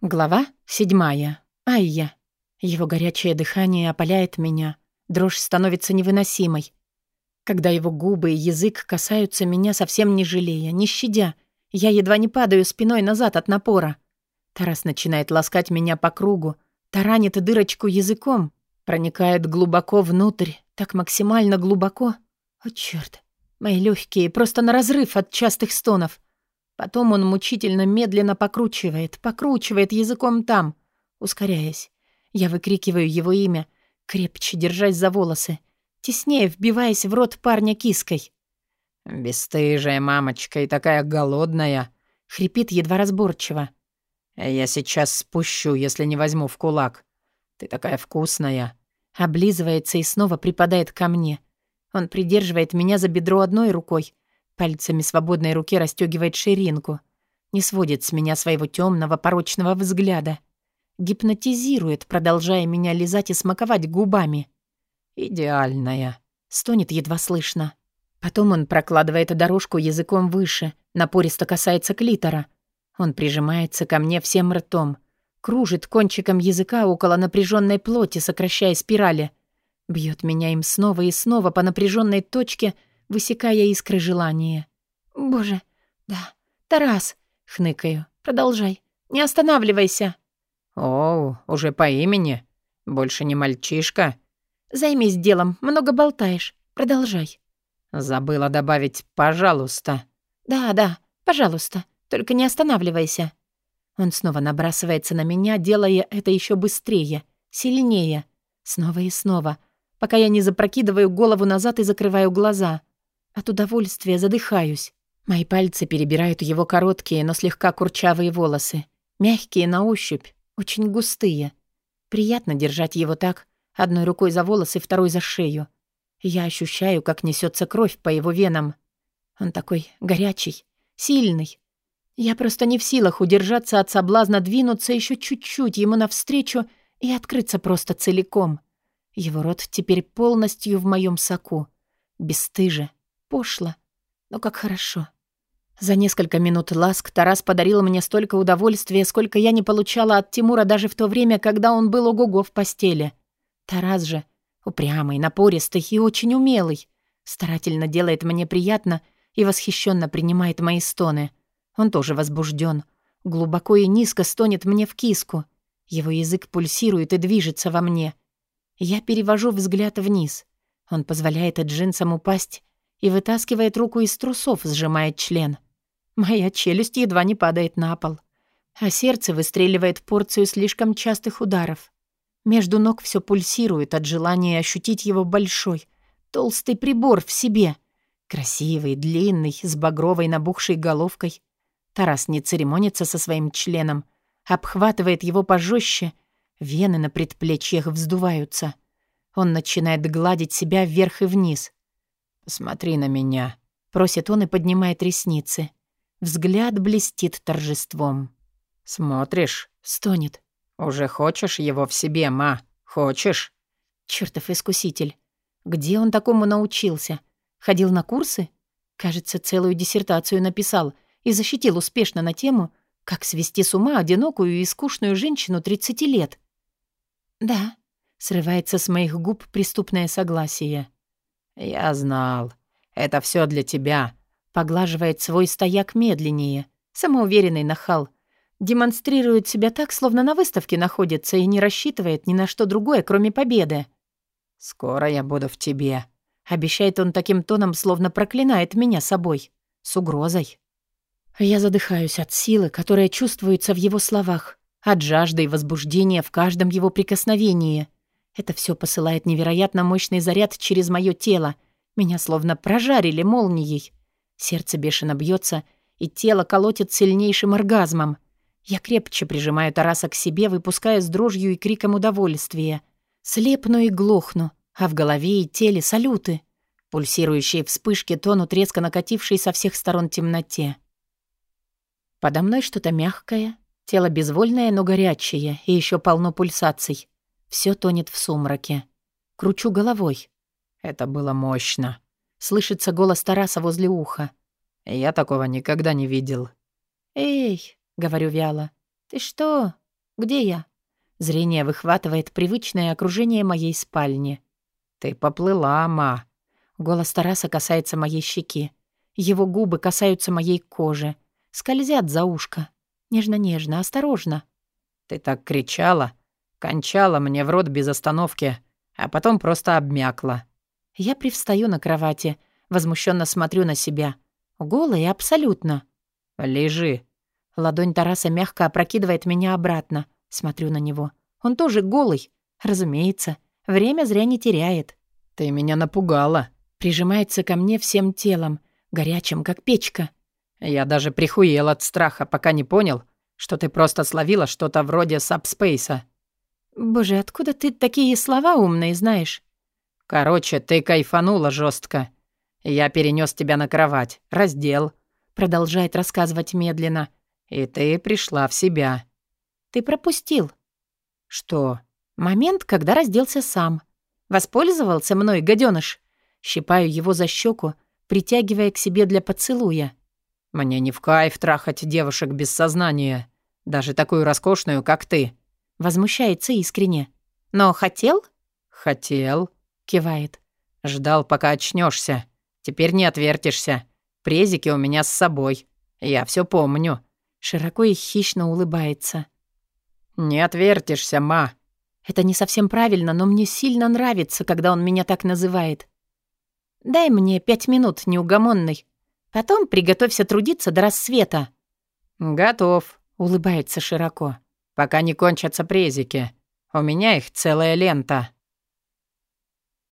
Глава седьмая. Айя. Его горячее дыхание опаляет меня. Дрожь становится невыносимой. Когда его губы и язык касаются меня, совсем не жалея, не щадя, я едва не падаю спиной назад от напора. Тарас начинает ласкать меня по кругу, таранит дырочку языком, проникает глубоко внутрь, так максимально глубоко. О, чёрт. Мои легкие просто на разрыв от частых стонов. Потом он мучительно медленно покручивает, покручивает языком там, ускоряясь. Я выкрикиваю его имя, крепче держась за волосы, теснее вбиваясь в рот парня киской. «Бестыжая мамочка и такая голодная!» — хрипит едва разборчиво. «Я сейчас спущу, если не возьму в кулак. Ты такая вкусная!» Облизывается и снова припадает ко мне. Он придерживает меня за бедро одной рукой, Пальцами свободной руки расстёгивает ширинку. Не сводит с меня своего тёмного порочного взгляда. Гипнотизирует, продолжая меня лизать и смаковать губами. «Идеальная», — стонет едва слышно. Потом он прокладывает дорожку языком выше, напористо касается клитора. Он прижимается ко мне всем ртом, кружит кончиком языка около напряженной плоти, сокращая спирали. Бьет меня им снова и снова по напряженной точке — высекая искры желания. «Боже, да, Тарас!» — хныкаю. «Продолжай, не останавливайся!» «Оу, уже по имени? Больше не мальчишка?» «Займись делом, много болтаешь. Продолжай». «Забыла добавить «пожалуйста». «Да, да, пожалуйста, только не останавливайся». Он снова набрасывается на меня, делая это еще быстрее, сильнее. Снова и снова, пока я не запрокидываю голову назад и закрываю глаза. От удовольствия задыхаюсь. Мои пальцы перебирают его короткие, но слегка курчавые волосы. Мягкие на ощупь, очень густые. Приятно держать его так, одной рукой за волосы, второй за шею. Я ощущаю, как несется кровь по его венам. Он такой горячий, сильный. Я просто не в силах удержаться от соблазна двинуться еще чуть-чуть ему навстречу и открыться просто целиком. Его рот теперь полностью в моем соку. Бесстыже, Пошло, но как хорошо. За несколько минут ласк Тарас подарил мне столько удовольствия, сколько я не получала от Тимура даже в то время, когда он был ого-го в постели. Тарас же упрямый, напористый и очень умелый. Старательно делает мне приятно и восхищенно принимает мои стоны. Он тоже возбужден, Глубоко и низко стонет мне в киску. Его язык пульсирует и движется во мне. Я перевожу взгляд вниз. Он позволяет джинсам упасть и вытаскивает руку из трусов, сжимает член. Моя челюсть едва не падает на пол, а сердце выстреливает порцию слишком частых ударов. Между ног все пульсирует от желания ощутить его большой, толстый прибор в себе. Красивый, длинный, с багровой набухшей головкой. Тарас не церемонится со своим членом, обхватывает его пожестче, вены на предплечьях вздуваются. Он начинает гладить себя вверх и вниз — «Смотри на меня», — просит он и поднимает ресницы. Взгляд блестит торжеством. «Смотришь?» — стонет. «Уже хочешь его в себе, ма? Хочешь?» Чёртов искуситель. Где он такому научился? Ходил на курсы? Кажется, целую диссертацию написал и защитил успешно на тему «Как свести с ума одинокую и скучную женщину 30 лет». «Да», — срывается с моих губ преступное согласие. «Я знал. Это все для тебя», — поглаживает свой стояк медленнее. Самоуверенный нахал. Демонстрирует себя так, словно на выставке находится и не рассчитывает ни на что другое, кроме победы. «Скоро я буду в тебе», — обещает он таким тоном, словно проклинает меня собой. С угрозой. Я задыхаюсь от силы, которая чувствуется в его словах, от жажды и возбуждения в каждом его прикосновении — это все посылает невероятно мощный заряд через мое тело. Меня словно прожарили молнией. Сердце бешено бьется, и тело колотит сильнейшим оргазмом. Я крепче прижимаю Тараса к себе, выпуская с дрожью и криком удовольствия. Слепну и глохну, а в голове и теле салюты. Пульсирующие вспышки тонут резко накатившей со всех сторон темноте. Подо мной что-то мягкое, тело безвольное, но горячее, и еще полно пульсаций. Все тонет в сумраке. Кручу головой. Это было мощно. Слышится голос Тараса возле уха. Я такого никогда не видел. «Эй», — говорю вяло, — «ты что, Где я? Зрение выхватывает привычное окружение моей спальни. «Ты поплыла, ма». Голос Тараса касается моей щеки. Его губы касаются моей кожи. Скользят за ушко. Нежно-нежно, осторожно. «Ты так кричала, кончала мне в рот без остановки, а потом просто обмякла». Я привстаю на кровати, возмущенно смотрю на себя. Голая абсолютно. «Лежи». Ладонь Тараса мягко опрокидывает меня обратно. Смотрю на него. Он тоже голый. Разумеется. Время зря не теряет. «Ты меня напугала». Прижимается ко мне всем телом, горячим, как печка. Я даже прихуел от страха, пока не понял, что ты просто словила что-то вроде сабспейса. Боже, откуда ты такие слова умные знаешь? Короче, ты кайфанула жестко. Я перенес тебя на кровать, раздел. Продолжает рассказывать медленно. И ты пришла в себя. Ты пропустил. Что? Момент, когда разделся сам. Воспользовался мной, гаденыш. Щипаю его за щеку, притягивая к себе для поцелуя. Мне не в кайф трахать девушек без сознания, даже такую роскошную, как ты. Возмущается искренне. Но хотел? Хотел, кивает. Ждал, пока очнешься. Теперь не отвертишься. Презики у меня с собой. Я все помню. Широко и хищно улыбается. «Не отвертишься, ма». Это не совсем правильно, но мне сильно нравится, когда он меня так называет. Дай мне пять минут, неугомонный. Потом приготовься трудиться до рассвета». «Готов», — улыбается широко. «Пока не кончатся презики. У меня их целая лента».